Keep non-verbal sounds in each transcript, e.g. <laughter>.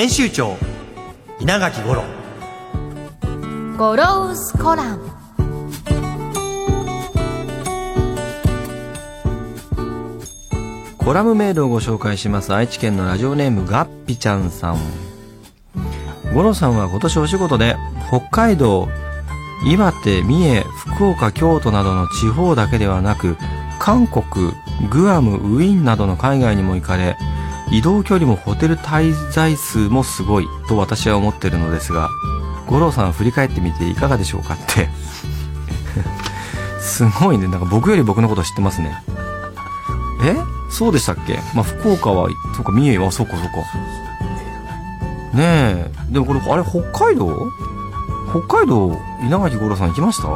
編集長稲垣五郎。ゴロウスコラム。コラムメールをご紹介します。愛知県のラジオネームガッピちゃんさん。五郎さんは今年お仕事で北海道岩手三重福岡京都などの地方だけではなく韓国グアムウィーンなどの海外にも行かれ移動距離もホテル滞在数もすごいと私は思ってるのですが五郎さん振り返ってみていかがでしょうかって。<laughs> すごいね。なんか僕より僕のこと知ってますね。え？そうでしたっけ？まあ福岡はそうか三重は？そうかそうか。ねえ。でもこれあれ北海道？北海道稲垣吾郎さん行きました？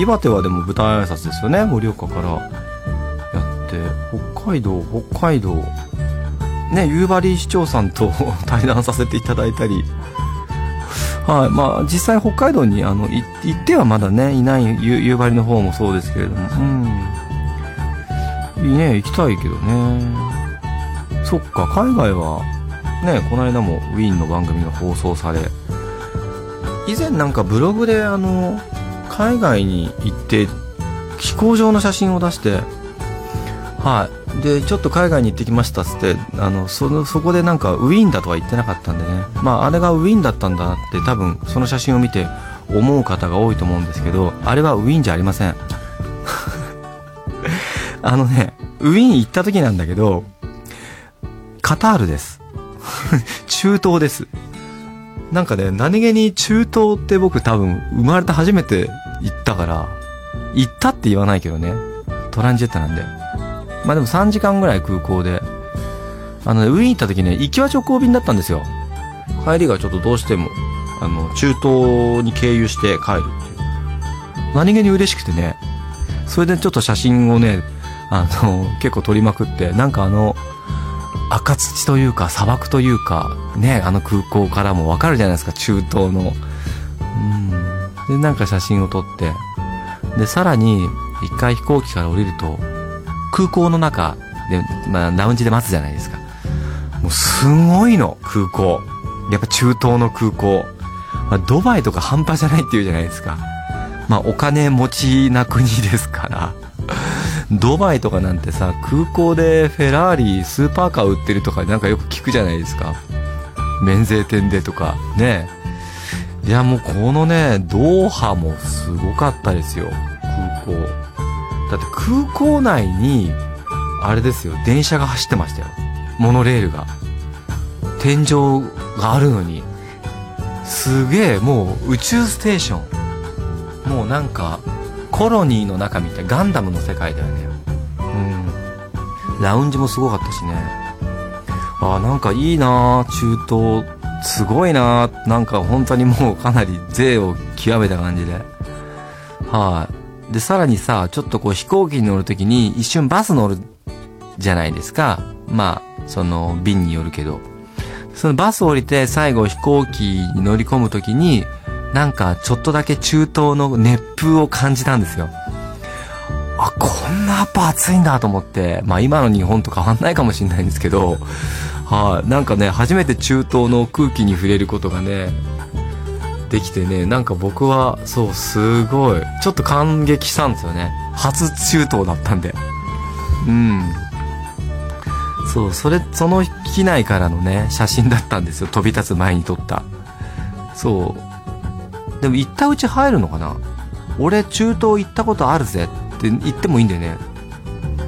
岩手はでも舞台挨拶ですよね。盛岡からやって。北海道北海道。ね夕張市長さんと <laughs> 対談させていただいたり。はいまあ実際北海道にあの行ってはまだねいない夕夕張の方もそうですけれども。うん。いいね行きたいけどね。そっか海外はねこの間もウィーンの番組が放送され。以前なんかブログであの海外に行って飛行場の写真を出してはい。でちょっと海外に行ってきましたっつってあのそのそこでなんかウィーンだとは言ってなかったんでね。まああれがウィーンだったんだなって多分その写真を見て思う方が多いと思うんですけどあれはウィーンじゃありません。<laughs> あのねウィーン行った時なんだけどカタールです。<laughs> 中東です。なんかね何気に中東って僕多分生まれて初めて行ったから行ったって言わないけどね。トランジェットなんで。まあでも3時間ぐらい空港で。あのねウィーン行った時ね行きは直行便だったんですよ。帰りがちょっとどうしてもあの中東に経由して帰るっていう。何気に嬉しくてね。それでちょっと写真をねあの結構撮りまくってなんかあの赤土というか砂漠というかねあの空港からもわかるじゃないですか中東の。うん。でなんか写真を撮って。でさらに一回飛行機から降りると空港の中で、まあ、ラウンジで待つじゃないですか。もうすごいの空港。やっぱ中東の空港、まあ、ドバイとか半端じゃないっていうじゃないですか。まあお金持ちな国ですから。ドバイとかなんてさ空港でフェラーリスーパーカー売ってるとかなんかよく聞くじゃないですか。免税店でとか。ね。いやもうこのねドーハもすごかったですよ。空港。だって空港内にあれですよ電車が走ってましたよ。モノレールが。天井があるのに。すげえもう宇宙ステーション。もうなんかコロニーの中みたいガンダムの世界だよね。うん。ラウンジもすごかったしね。あなんかいいな中東。すごいななんか本当にもうかなり税を極めた感じで。はい。でさらにさちょっとこう飛行機に乗るときに一瞬バス乗るじゃないですか。まあその便によるけど。そのバス降りて最後飛行機に乗り込むときになんかちょっとだけ中東の熱風を感じたんですよ。あ、こんなやっぱ暑いんだと思って、まあ今の日本と変わんないかもしれないんですけど、はい、なんかね、初めて中東の空気に触れることがね、できてね、なんか僕は、そう、すごい、ちょっと感激したんですよね。初中東だったんで。うん。そう、それ、その機内からのね、写真だったんですよ。飛び立つ前に撮った。そう。でも行ったうち入るのかな？俺中東行ったことあるぜって言ってもいいんだよね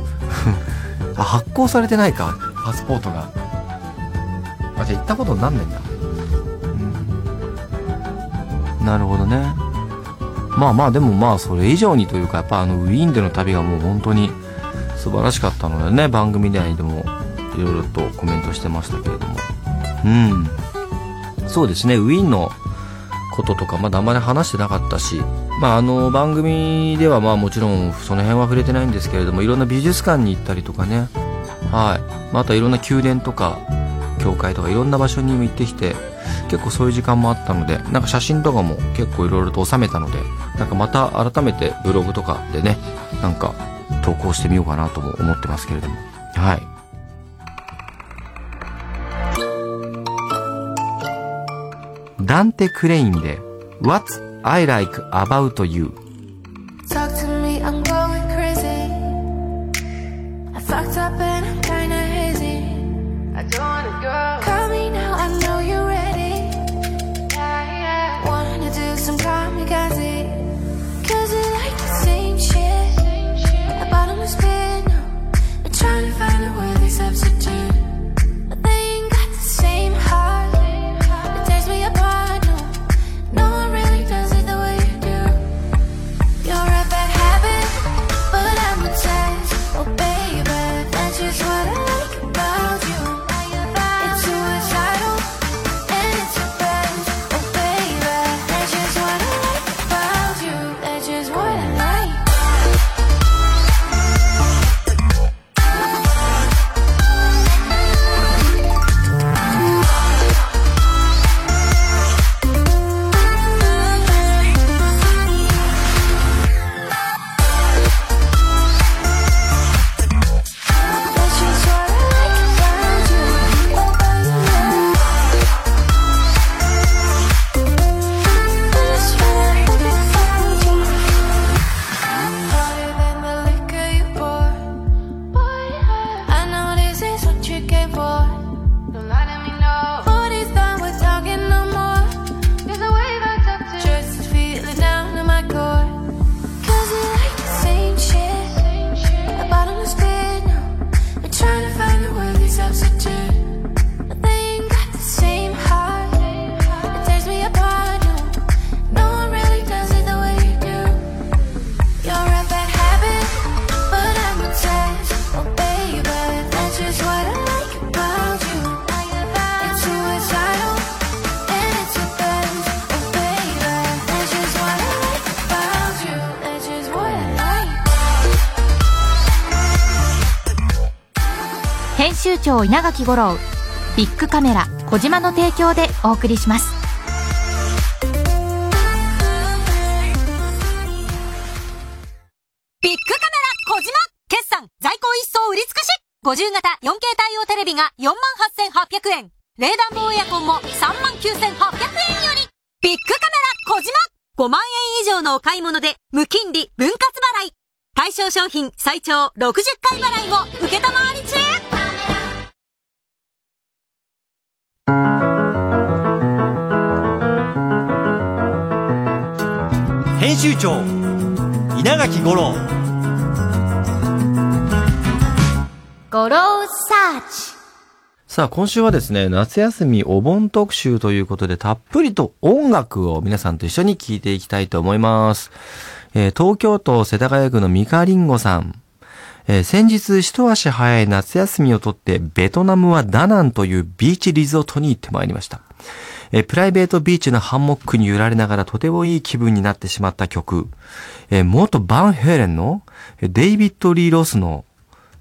<laughs> あ発行されてないかパスポートがあじゃあ行ったことになんないんだなるほどね。まあまあでもまあそれ以上にというかやっぱあのウィーンでの旅がもう本当に素晴らしかったのでね。番組内でもいろいろとコメントしてましたけれども。うん。そうですね。ウィーンのこととかまだあんまり話してなかったしまああの番組ではまあもちろんその辺は触れてないんですけれどもいろんな美術館に行ったりとかね。はい。またいろんな宮殿とか教会とかいろんな場所にも行ってきて結構そういう時間もあったのでなんか写真とかも結構いろいろと収めたのでなんかまた改めてブログとかでねなんか投稿してみようかなとも思ってますけれども。はい。ダンテ・クレインで What's I Like About You? 長稲垣吾郎ビッグカメラ小島の提供でお送りしますビッグカメラ小島決算在庫一掃売り尽くし !50 型 4K 対応テレビが48,800円。冷暖房エアコンも39,800円よりビッグカメラ小島 !5 万円以上のお買い物で無金利分割払い対象商品最長60回払いも受けたまわり中編集長稲垣吾郎ゴローサーチさあ、今週はですね、夏休みお盆特集ということで、たっぷりと音楽を皆さんと一緒に聴いていきたいと思います。えー東京都世田谷区のミカリンゴさん。えー先日一足早い夏休みをとって、ベトナムはダナンというビーチリゾートに行ってまいりました。えープライベートビーチのハンモックに揺られながらとてもいい気分になってしまった曲。えー元バンヘイレンのデイビッド・リー・ロスの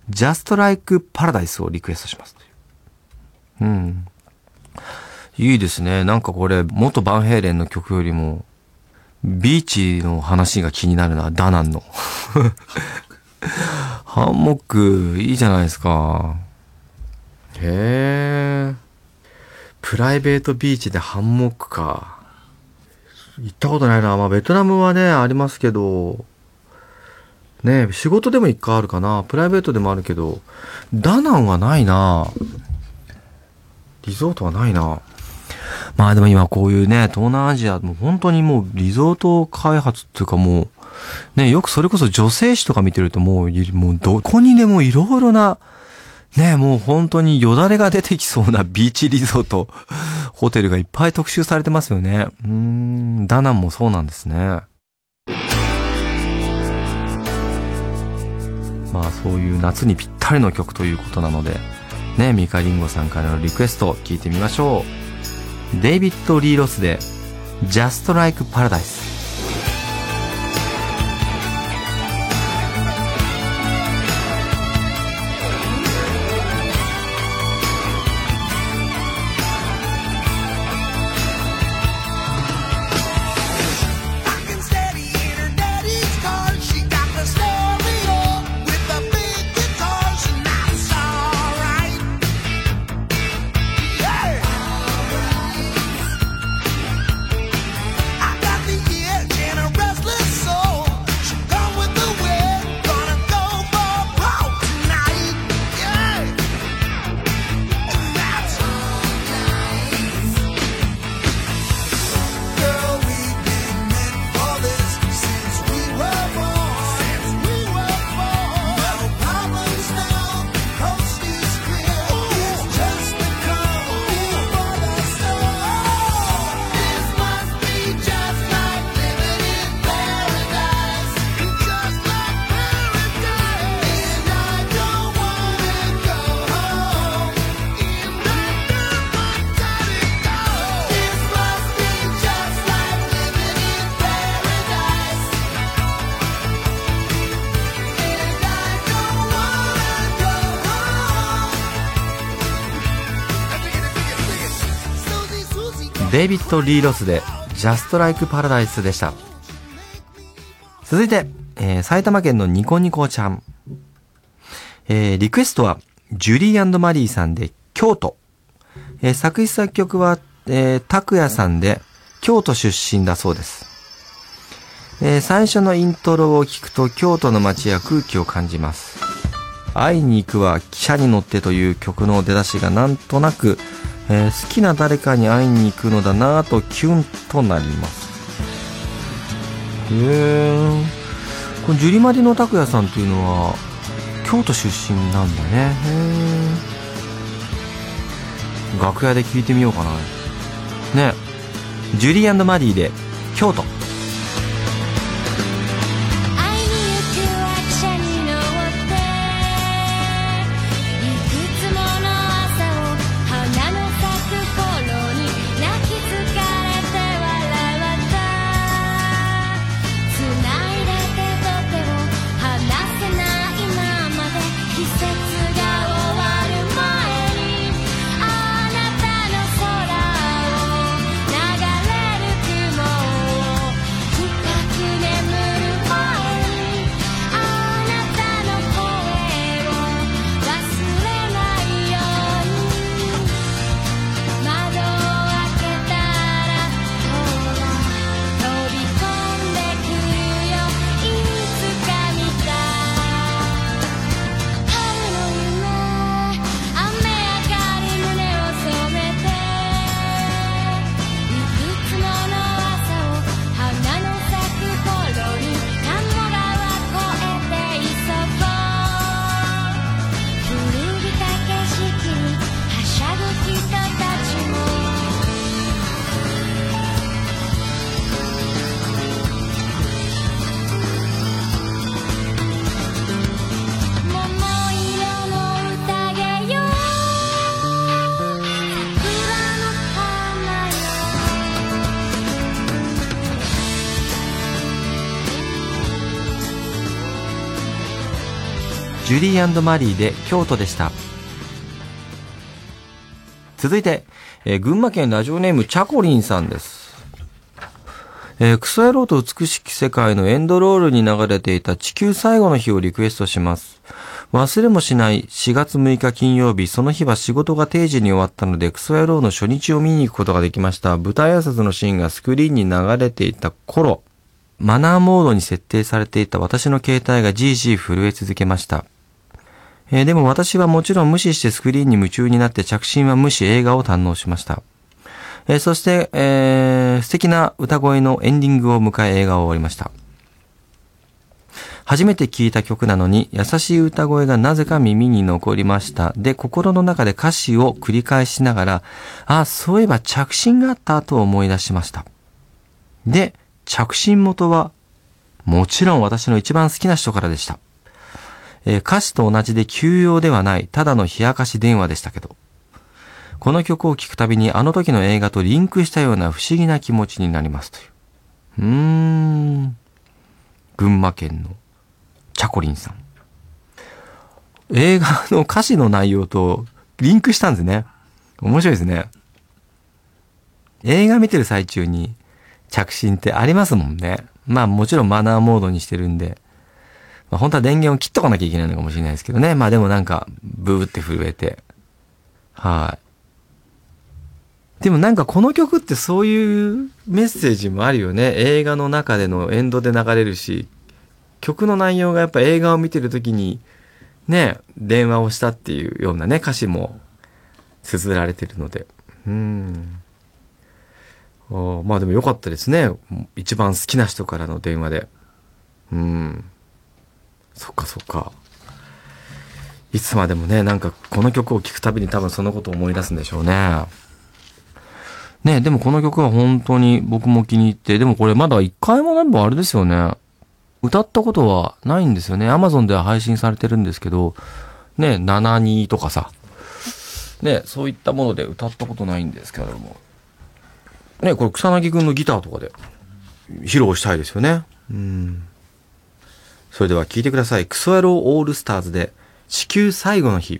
Just Like Paradise をリクエストします。うん。いいですね。なんかこれ、元バンヘイレンの曲よりも、ビーチの話が気になるな、ダナンの。ハンモック、いいじゃないですか。へえ。プライベートビーチでハンモックか。行ったことないな。まあ、ベトナムはね、ありますけど、ね仕事でも一回あるかな。プライベートでもあるけど、ダナンはないな。リゾートはないな。まあでも今こういうね、東南アジア、も本当にもうリゾート開発っていうかもう、ね、よくそれこそ女性誌とか見てるともう、もうどこにでもいろいろな、ね、もう本当によだれが出てきそうな <laughs> ビーチリゾート、ホテルがいっぱい特集されてますよね。うん、ダナンもそうなんですね。まあそういう夏にぴったりの曲ということなので、ね、ミカリンゴさんからのリクエスト聞いてみましょう。デイビッド・リー・ロスで、Just Like Paradise。デイビッド・リー・ロスで Just Like Paradise でした。続いて、えー埼玉県のニコニコちゃん。えーリクエストは、ジュディマリさんで京都。えー作詞作曲は、えー、拓也さんで京都出身だそうです。えー最初のイントロを聞くと京都の街や空気を感じます。会いに行くは汽車に乗ってという曲の出だしがなんとなく、えー好きな誰かに会いに行くのだなぁとキュンとなります。へえ。このジュリマリの拓也さんというのは、京都出身なんだね。へえ。楽屋で聞いてみようかな。ね。ジュリーマリーで、京都。ジュリーマリーで京都でした。続いて、えー群馬県ラジオネームチャコリンさんです。えークソ野郎と美しき世界のエンドロールに流れていた地球最後の日をリクエストします。忘れもしない4月6日金曜日、その日は仕事が定時に終わったので、クソ野郎の初日を見に行くことができました。舞台挨拶のシーンがスクリーンに流れていた頃、マナーモードに設定されていた私の携帯がじいじい震え続けました。えーでも私はもちろん無視してスクリーンに夢中になって着信は無視映画を堪能しました。えーそして、えー素敵な歌声のエンディングを迎え映画を終わりました。初めて聴いた曲なのに優しい歌声がなぜか耳に残りました。で、心の中で歌詞を繰り返しながら、あ、そういえば着信があったと思い出しました。で、着信元は、もちろん私の一番好きな人からでした。えー歌詞と同じで休養ではない、ただの冷やかし電話でしたけど、この曲を聴くたびにあの時の映画とリンクしたような不思議な気持ちになりますという。うーん。群馬県のチャコリンさん。映画の歌詞の内容とリンクしたんですね。面白いですね。映画見てる最中に着信ってありますもんね。まあもちろんマナーモードにしてるんで、まあ、本当は電源を切っとかなきゃいけないのかもしれないですけどね。まあでもなんか、ブーって震えて。はい。でもなんかこの曲ってそういうメッセージもあるよね。映画の中でのエンドで流れるし、曲の内容がやっぱ映画を見てる時に、ね、電話をしたっていうようなね、歌詞も綴られてるので。うん。まあでもよかったですね。一番好きな人からの電話で。うん。そっかそっか。いつまでもね、なんかこの曲を聴くたびに多分そのことを思い出すんでしょうね。ねでもこの曲は本当に僕も気に入って、でもこれまだ一回もなんかあれですよね。歌ったことはないんですよね。アマゾンでは配信されてるんですけど、ね、72とかさ。ね、そういったもので歌ったことないんですけれども。ね、これ草薙くんのギターとかで披露したいですよね。うん。それでは聴いてください。クソ野郎オールスターズで地球最後の日。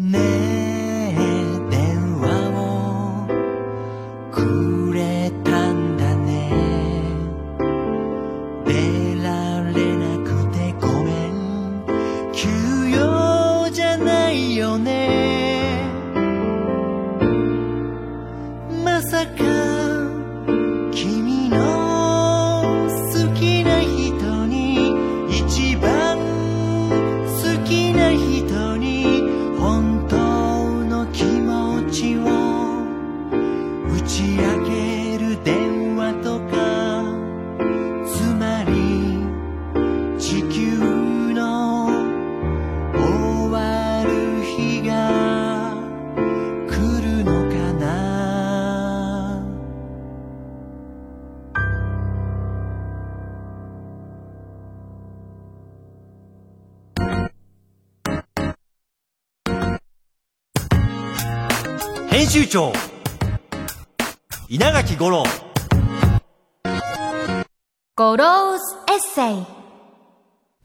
name. 編集長稲垣吾郎 Goro's Essay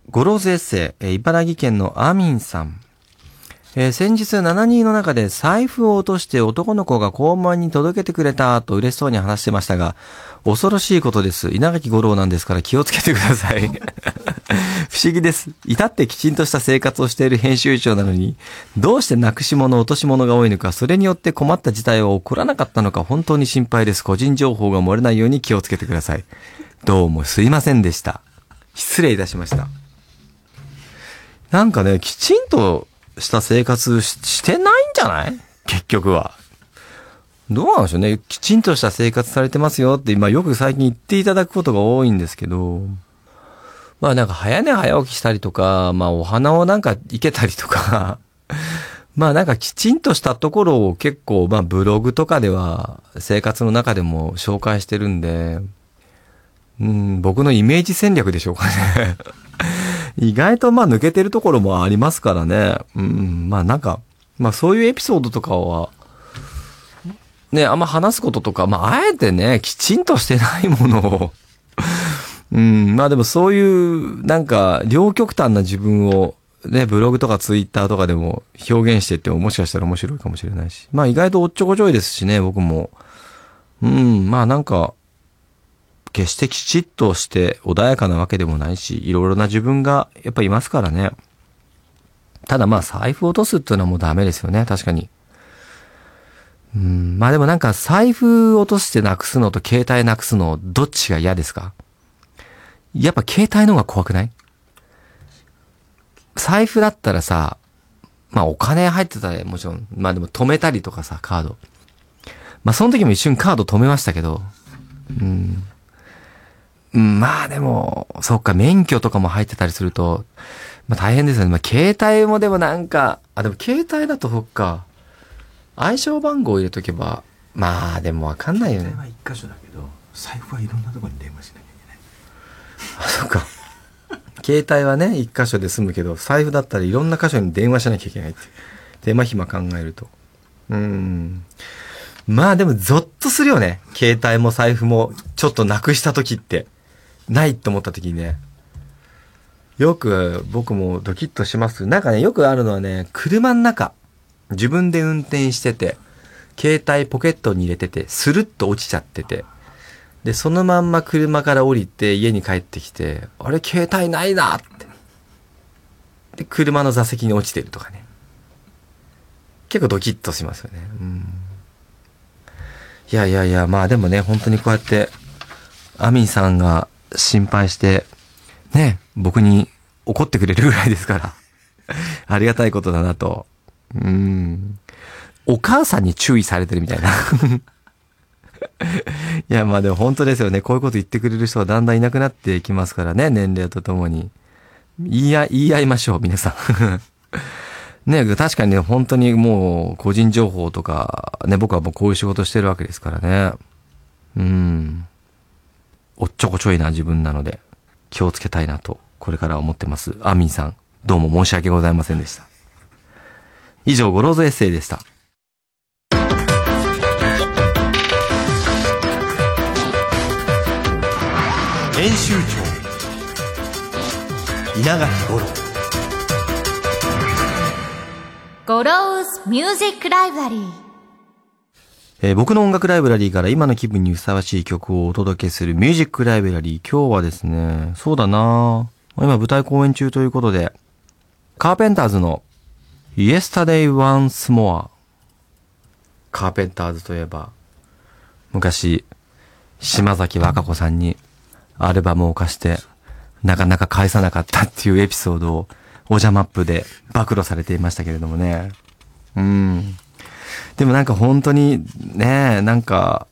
Goro's Essay、えー茨城県のアミンさん。えー先日7人の中で財布を落として男の子が交番に届けてくれたと嬉しそうに話してましたが、恐ろしいことです。稲垣吾郎なんですから気をつけてください。不思議です。至ってきちんとした生活をしている編集長なのに、どうしてなくし物、落とし物が多いのか、それによって困った事態は起こらなかったのか、本当に心配です。個人情報が漏れないように気をつけてください。どうもすいませんでした。失礼いたしました。なんかね、きちんとした生活ししてないんじゃない？結局は。どうなんでしょうね。きちんとした生活されてますよって、まあよく最近言っていただくことが多いんですけど、まあなんか早寝早起きしたりとか、まあお花をなんか生けたりとか、<laughs> まあなんかきちんとしたところを結構、まあブログとかでは生活の中でも紹介してるんで、うん、僕のイメージ戦略でしょうかね。<laughs> 意外とまあ抜けてるところもありますからね。うん、まあなんか、まあそういうエピソードとかは、ね、あんま話すこととか、まああえてね、きちんとしてないものを、うん、まあでもそういう、なんか、両極端な自分を、ね、ブログとかツイッターとかでも表現してってももしかしたら面白いかもしれないし。まあ意外とおっちょこちょいですしね、僕も。うん、まあなんか、決してきちっとして穏やかなわけでもないし、いろいろな自分がやっぱいますからね。ただまあ財布落とすっていうのはもうダメですよね、確かに。うん、まあでもなんか財布落としてなくすのと携帯なくすの、どっちが嫌ですか？やっぱ携帯の方が怖くない？財布だったらさ、まあお金入ってたらもちろん、まあでも止めたりとかさ、カード。まあその時も一瞬カード止めましたけど、うん。まあでも、そっか、免許とかも入ってたりすると、まあ大変ですよね。まあ携帯もでもなんか、あ、でも携帯だとそっか、暗証番号入れとけば、まあでもわかんないよね。は一箇所だけど財布はいろんなところに電話しあ、そっか。携帯はね、一箇所で済むけど、財布だったらいろんな箇所に電話しなきゃいけないって。手間暇考えると。うん。まあでもゾッとするよね。携帯も財布もちょっとなくした時って。ないと思った時にね。よく僕もドキッとします。なんかね、よくあるのはね、車の中。自分で運転してて、携帯ポケットに入れてて、スルッと落ちちゃってて。で、そのまんま車から降りて家に帰ってきて、あれ携帯ないなって。で、車の座席に落ちてるとかね。結構ドキッとしますよね。うん。いやいやいや、まあでもね、本当にこうやって、アミンさんが心配して、ね、僕に怒ってくれるぐらいですから。<laughs> ありがたいことだなと。うん。お母さんに注意されてるみたいな。<laughs> いや、まあでも本当ですよね。こういうこと言ってくれる人はだんだんいなくなっていきますからね、年齢とともに。言い合い、言い合いましょう、皆さん。<laughs> ね、確かにね、本当にもう個人情報とか、ね、僕はもうこういう仕事してるわけですからね。うん。おっちょこちょいな自分なので、気をつけたいなと、これから思ってます。アミンさん、どうも申し訳ございませんでした。以上、 Goro's Essay でした。編集長稲垣吾郎 Goro's Music Libraryえー僕の音楽ライブラリーから今の気分にふさわしい曲をお届けするミュージックライブラリー。今日はですね、そうだな今舞台公演中ということで、カーペンターズの Yesterday Once More。カーペンターズといえば、昔、島崎和歌子さんにアルバムを貸して、なかなか返さなかったっていうエピソードを、おじゃマップで暴露されていましたけれどもね。うん。でもなんか本当にね、なんか、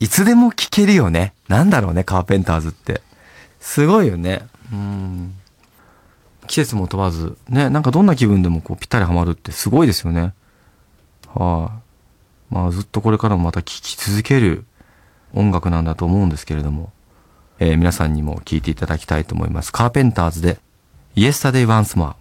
いつでも聴けるよね。なんだろうね、カーペンターズって。すごいよね。うん。季節も問わず、ね、なんかどんな気分でもこうぴったりハマるってすごいですよね。はい、まあずっとこれからもまた聴き続ける音楽なんだと思うんですけれども、えー皆さんにも聴いていただきたいと思います。カーペンターズで Yesterday Once More。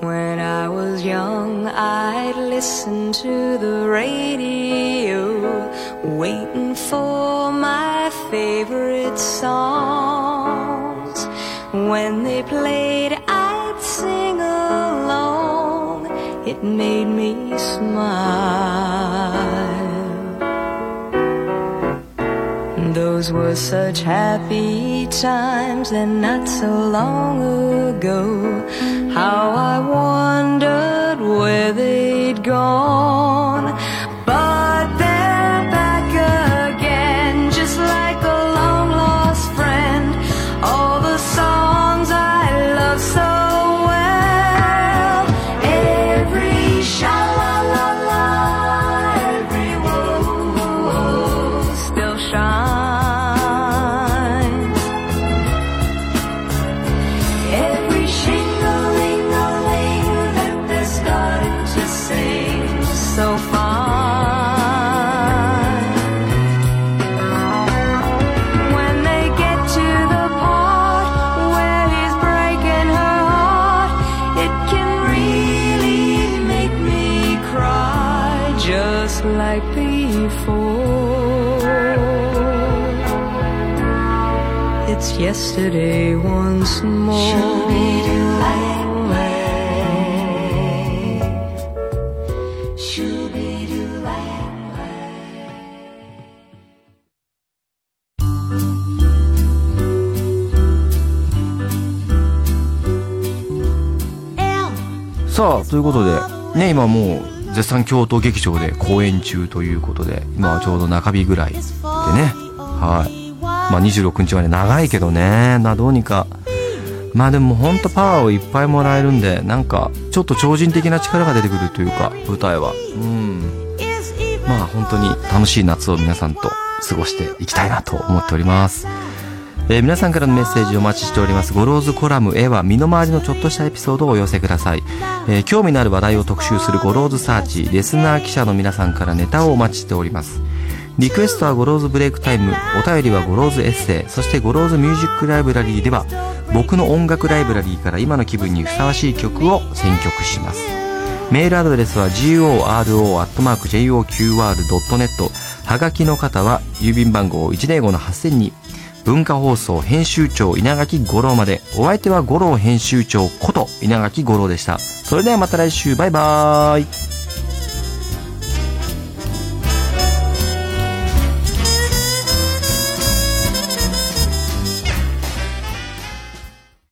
When I was young, I'd listen to the radio, waiting for my favorite songs. When they played, I'd sing along. It made me smile. Those were such happy times and not so long ago. How I wondered where they'd gone. Before. It's yesterday once more. さあ、ということで、ね、今もう絶賛京都劇場で公演中ということで、今はちょうど中日ぐらいでね、はい。まあ26日まで長いけどね、な、どうにか。まあでもほんとパワーをいっぱいもらえるんで、なんか、ちょっと超人的な力が出てくるというか、舞台は。うん。まあ本当に楽しい夏を皆さんと過ごしていきたいなと思っております。えー皆さんからのメッセージをお待ちしております。 Goro's Column へは身の回りのちょっとしたエピソードをお寄せください。えー興味のある話題を特集する Goro's Search、リスナー記者の皆さんからネタをお待ちしております。リクエストは Goro's Break Time、お便りは Goro's Essay、そして Goro's Music Library では、僕の音楽ライブラリーから今の気分にふさわしい曲を選曲します。メールアドレスは goro.joqr.net はがきの方は郵便番号105-8000に文化放送編集長稲垣吾郎まで。お相手は吾郎編集長こと稲垣吾郎でした。それではまた来週。バイバーイ。